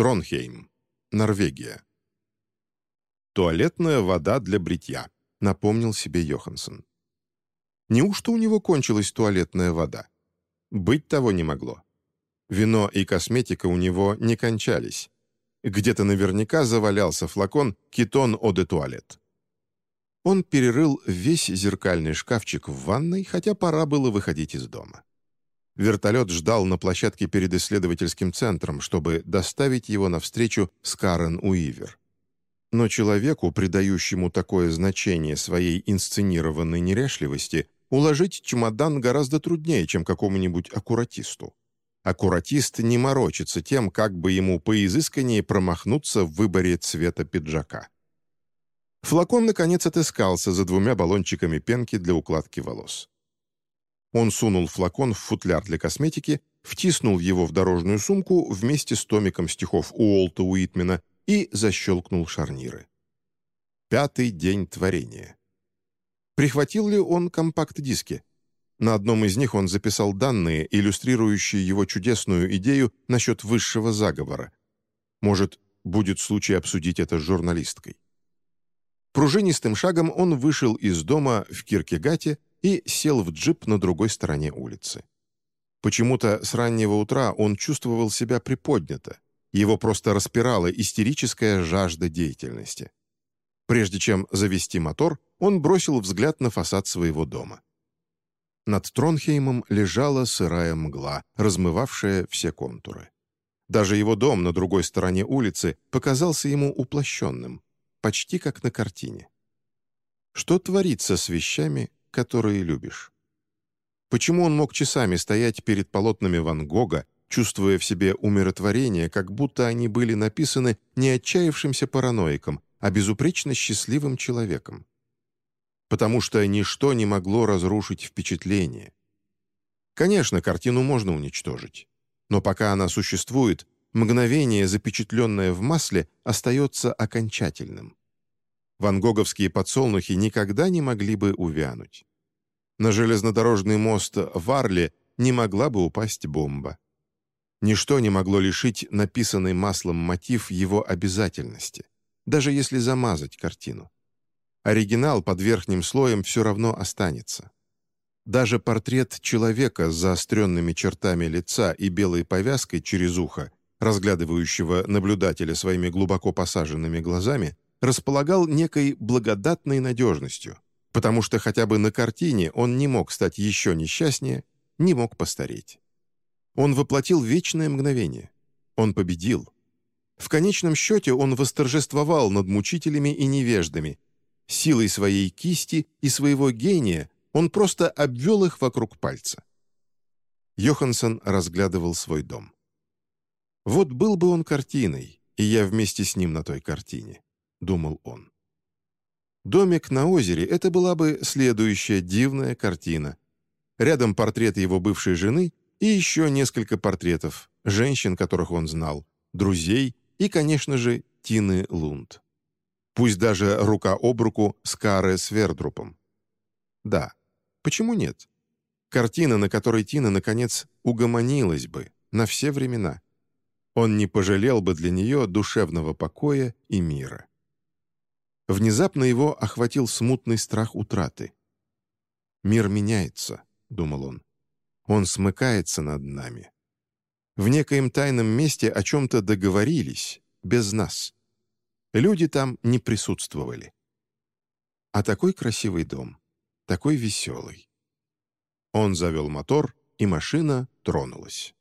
Тронхейм, Норвегия. «Туалетная вода для бритья», — напомнил себе Йоханссон. Неужто у него кончилась туалетная вода? Быть того не могло. Вино и косметика у него не кончались. Где-то наверняка завалялся флакон «Кетон О де туалет». Он перерыл весь зеркальный шкафчик в ванной, хотя пора было выходить из дома. Вертолет ждал на площадке перед исследовательским центром, чтобы доставить его навстречу с Карен Уивер. Но человеку, придающему такое значение своей инсценированной неряшливости, Уложить чемодан гораздо труднее, чем какому-нибудь аккуратисту. Аккуратист не морочится тем, как бы ему поизысканнее промахнуться в выборе цвета пиджака. Флакон, наконец, отыскался за двумя баллончиками пенки для укладки волос. Он сунул флакон в футляр для косметики, втиснул его в дорожную сумку вместе с томиком стихов Уолта Уитмена и защелкнул шарниры. Пятый день творения. Прихватил ли он компакт-диски? На одном из них он записал данные, иллюстрирующие его чудесную идею насчет высшего заговора. Может, будет случай обсудить это с журналисткой. Пружинистым шагом он вышел из дома в Киркегате и сел в джип на другой стороне улицы. Почему-то с раннего утра он чувствовал себя приподнято. Его просто распирала истерическая жажда деятельности. Прежде чем завести мотор, он бросил взгляд на фасад своего дома. Над Тронхеймом лежала сырая мгла, размывавшая все контуры. Даже его дом на другой стороне улицы показался ему уплощенным, почти как на картине. Что творится с вещами, которые любишь? Почему он мог часами стоять перед полотнами Ван Гога, чувствуя в себе умиротворение, как будто они были написаны не отчаявшимся параноиком, а безупречно счастливым человеком? потому что ничто не могло разрушить впечатление. Конечно, картину можно уничтожить, но пока она существует, мгновение, запечатленное в масле, остается окончательным. Ван Гоговские подсолнухи никогда не могли бы увянуть. На железнодорожный мост в Арле не могла бы упасть бомба. Ничто не могло лишить написанный маслом мотив его обязательности, даже если замазать картину. Оригинал под верхним слоем все равно останется. Даже портрет человека с заостренными чертами лица и белой повязкой через ухо, разглядывающего наблюдателя своими глубоко посаженными глазами, располагал некой благодатной надежностью, потому что хотя бы на картине он не мог стать еще несчастнее, не мог постареть. Он воплотил вечное мгновение. Он победил. В конечном счете он восторжествовал над мучителями и невеждами, Силой своей кисти и своего гения он просто обвел их вокруг пальца. Йоханссон разглядывал свой дом. «Вот был бы он картиной, и я вместе с ним на той картине», — думал он. Домик на озере — это была бы следующая дивная картина. Рядом портрет его бывшей жены и еще несколько портретов, женщин, которых он знал, друзей и, конечно же, Тины Лунд пусть даже рука об руку с Каре Свердрупом. Да, почему нет? Картина, на которой Тина, наконец, угомонилась бы на все времена. Он не пожалел бы для нее душевного покоя и мира. Внезапно его охватил смутный страх утраты. «Мир меняется», — думал он. «Он смыкается над нами. В некоем тайном месте о чем-то договорились, без нас. Люди там не присутствовали. А такой красивый дом, такой веселый. Он завел мотор, и машина тронулась.